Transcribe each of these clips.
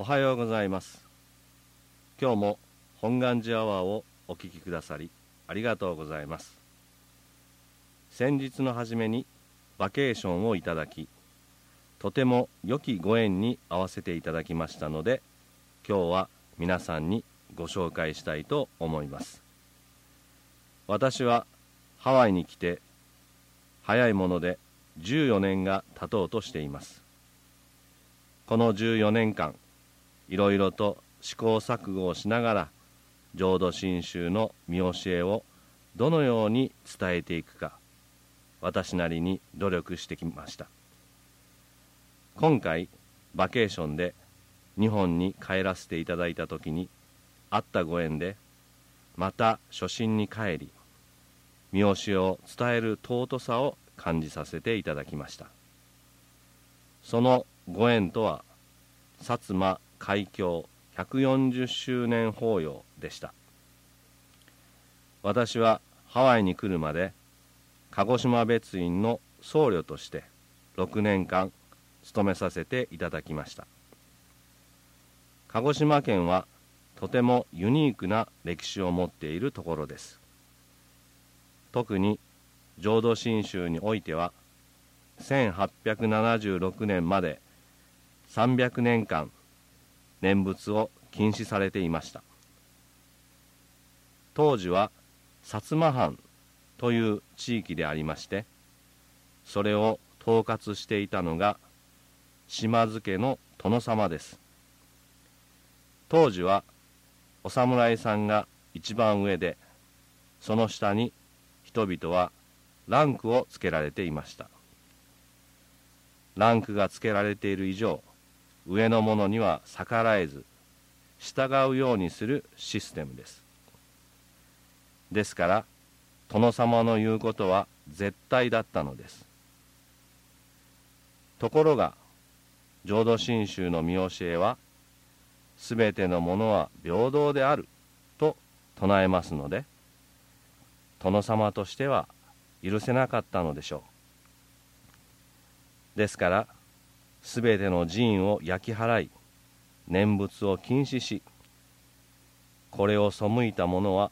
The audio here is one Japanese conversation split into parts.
おはようございます。今日も本願寺アワーをお聞きくださりありがとうございます。先日の初めにバケーションをいただきとても良きご縁に合わせていただきましたので今日は皆さんにご紹介したいと思います。私はハワイに来て早いもので14年が経とうとしています。この14年間いろいろと試行錯誤をしながら浄土真宗の見教えをどのように伝えていくか私なりに努力してきました。今回バケーションで日本に帰らせていただいた時にあったご縁でまた初心に帰り見教えを伝える尊さを感じさせていただきました。そのご縁とは薩摩開教140周年法要でした。私はハワイに来るまで鹿児島別院の僧侶として6年間勤めさせていただきました。鹿児島県はとてもユニークな歴史を持っているところです。特に浄土真宗においては1876年まで300年間念仏を禁止されていました。当時は薩摩藩という地域でありましてそれを統括していたのが島津家の殿様です。当時はお侍さんが一番上でその下に人々はランクをつけられていました。ランクがつけられている以上上の者には逆らえず従うようにするシステムです。ですから殿様の言うことは絶対だったのです。ところが浄土真宗の見教えはすべてのものは平等であると唱えますので殿様としては許せなかったのでしょう。ですからすべての寺院を焼き払い念仏を禁止しこれを背いた者は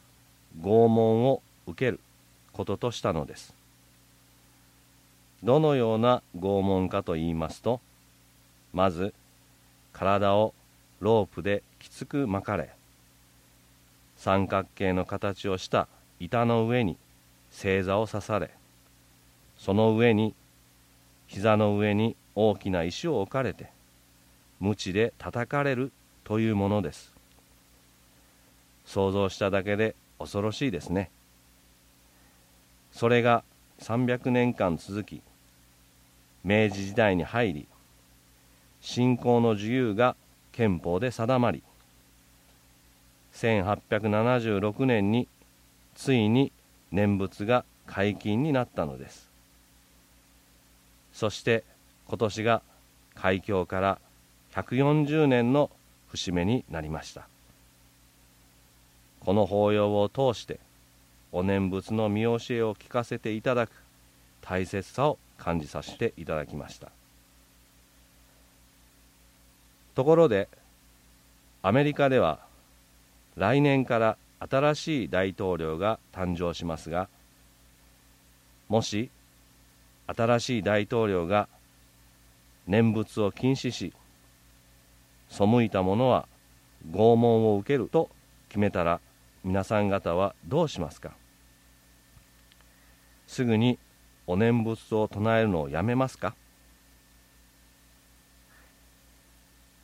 拷問を受けることとしたのです。どのような拷問かと言いますとまず体をロープできつく巻かれ三角形の形をした板の上に正座を刺されその上に膝の上に大きな石を置かれて鞭で叩かれるというものです。想像しただけで恐ろしいですね。それが300年間続き明治時代に入り信仰の自由が憲法で定まり1876年についに念仏が解禁になったのです。そして今年が開教から140年の節目になりました。この法要を通してお念仏の見教えを聞かせていただく大切さを感じさせていただきました。ところでアメリカでは来年から新しい大統領が誕生しますがもし新しい大統領が念仏を禁止し背いた者は拷問を受けると決めたら皆さん方はどうしますか？すぐにお念仏を唱えるのをやめますか？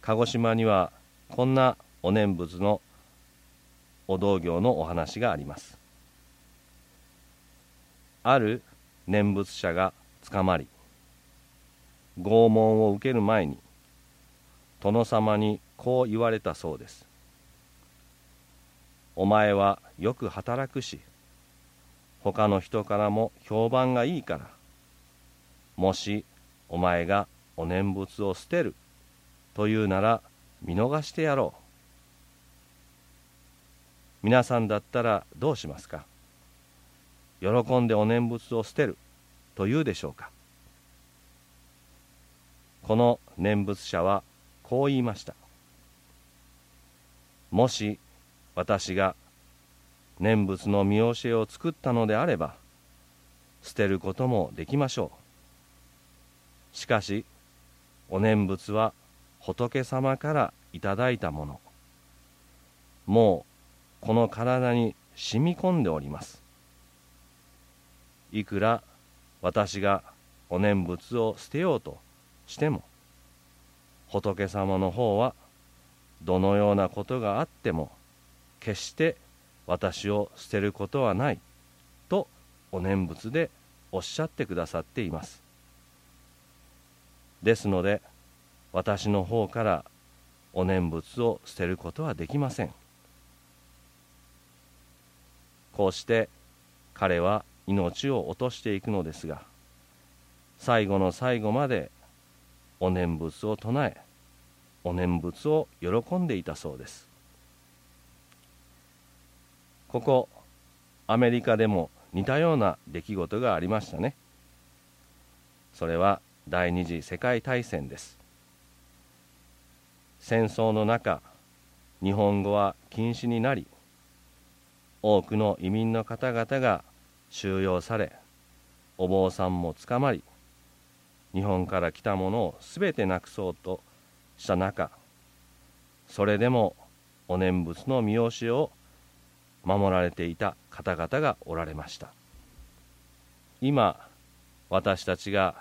鹿児島にはこんなお念仏のお道行のお話があります。ある念仏者が捕まり拷問を受ける前に殿様にこう言われたそうです。お前はよく働くし他の人からも評判がいいからもしお前がお念仏を捨てるというなら見逃してやろう。皆さんだったらどうしますか？喜んでお念仏を捨てると言うでしょうか？この念仏者はこう言いました。もし私が念仏の見教えを作ったのであれば捨てることもできましょう。しかしお念仏は仏様からいただいたもの。もうこの体に染み込んでおります。いくら私がお念仏を捨てようとしても仏様の方はどのようなことがあっても決して私を捨てることはないとお念仏でおっしゃってくださっています。ですので私の方からお念仏を捨てることはできません。こうして彼は命を落としていくのですが最後の最後までお念仏を唱えお念仏を喜んでいたそうです。ここアメリカでも似たような出来事がありましたね。それは第二次世界大戦です。戦争の中日本語は禁止になり多くの移民の方々が収容されお坊さんも捕まり日本から来たものを全てなくそうとした中それでもお念仏の見教えを守られていた方々がおられました。今私たちが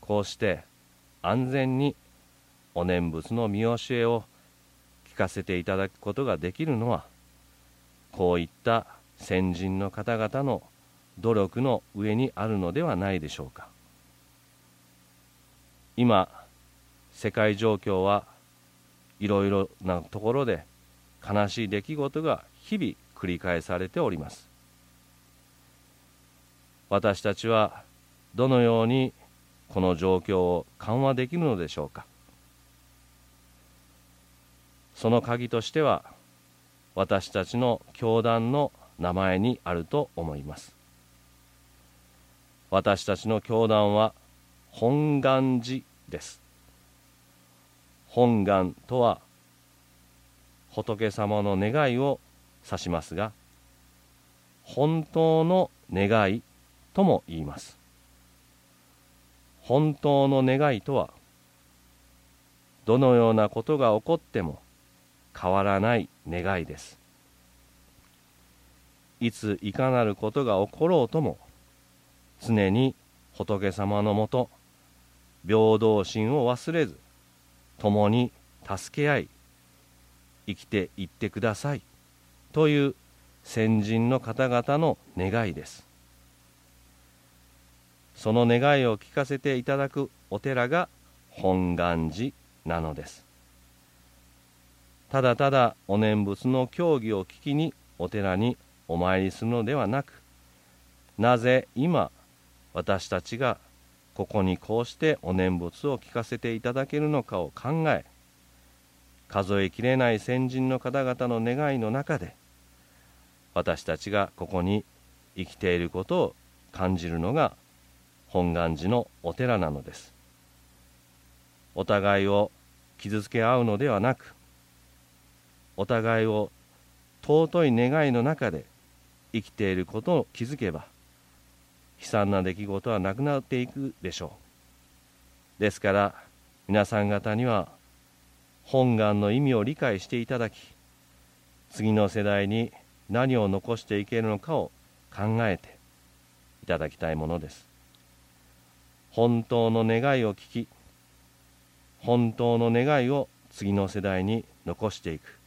こうして安全にお念仏の見教えを聞かせていただくことができるのはこういった先人の方々の努力の上にあるのではないでしょうか。今世界状況はいろいろなところで悲しい出来事が日々繰り返されております。私たちはどのようにこの状況を緩和できるのでしょうか。その鍵としては私たちの教団の名前にあると思います。私たちの教団は本願寺です。本願とは仏様の願いを指しますが本当の願いとも言います。本当の願いとはどのようなことが起こっても変わらない願いです。いついかなることが起ころうとも常に仏様のもと平等心を忘れず共に助け合い生きていってくださいという先人の方々の願いです。その願いを聞かせていただくお寺が本願寺なのです。ただただお念仏の教義を聞きにお寺にお参りするのではなくなぜ今私たちがここにこうしてお念仏を聞かせていただけるのかを考え数えきれない先人の方々の願いの中で私たちがここに生きていることを感じるのが本願寺のお寺なのです。お互いを傷つけ合うのではなくお互いを尊い願いの中で生きていることを気づけば悲惨な出来事はなくなっていくでしょう。ですから皆さん方には本願の意味を理解していただき次の世代に何を残していけるのかを考えていただきたいものです。本当の願いを聞き本当の願いを次の世代に残していく。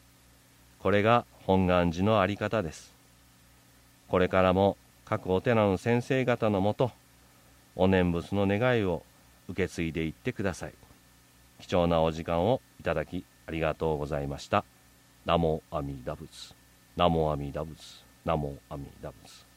これが本願寺の在り方です。これからも各お寺の先生方のもとお念仏の願いを受け継いでいってください。貴重なお時間をいただきありがとうございました。南無阿弥陀仏南無阿弥陀仏南無阿弥陀仏